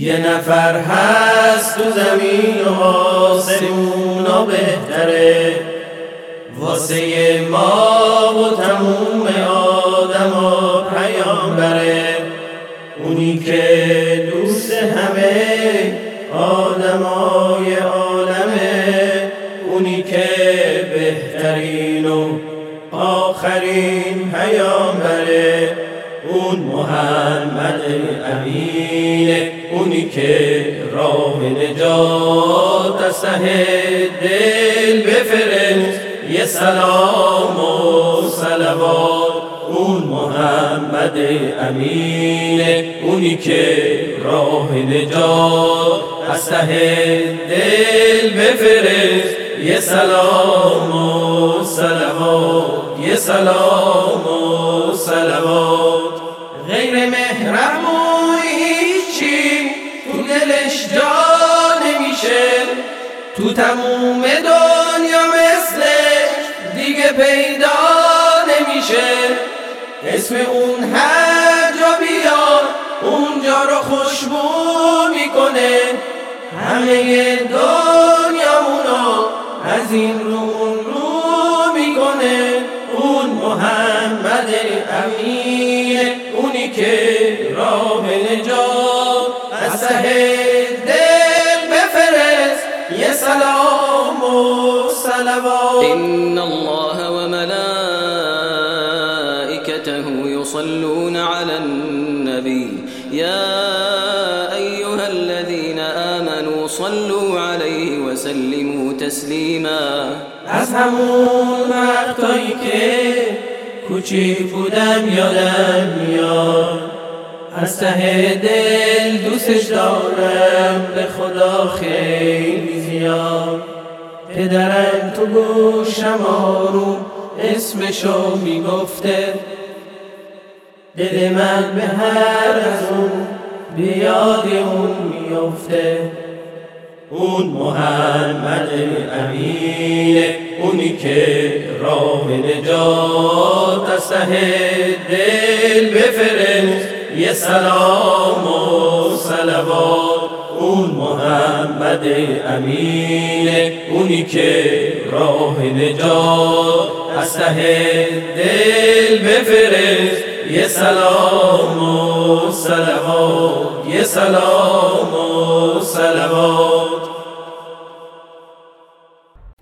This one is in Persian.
یه نفر هست تو زمین و آسمونا بهتره. واسه ما و تموم آدم و پیامبره. اونی که دوست همه آدمای عالمه. اونی که بهترین و آخرین پیامبره. اون محمد امینه اونی که راه نجات از دل بفرست. یه سلام و سلوات اون محمد امینه اونی که راه نجات از دل بفرست. یه سلام و سلوات یه سلام و سلوات غیر مهرموی چی تو دلش جا نمیشه. تو تموم دنیا مثلش دیگه پیدا نمیشه. اسم اون هر جا بیاد اونجا رو خوشبو می‌کنه. همه دنیامونو از این رو اون رو می‌کنه. اون محمد امین. اونی که راه نجات از دل بفرست. یه سلام و سلوات إن الله و يصلون على النبي. يا أيها الذين آمنوا صلوا عليه وسلموا تسليما. از همون وقتایی که کوچیک بودم یادم میاد. از ته دل دوستش دارم به خدا خیلی زیاد. پدرم تو گوشم آروم اسمشو می‌گفته. دل من به هر از اون بیاد اون میفته اون محمد امین اونی که راه نجات از دل بفرست. یه سلام و سلوات اون محمد امین اونی که راه نجات از دل بفرست. یه سلام و سلوات یه سلام و سلوات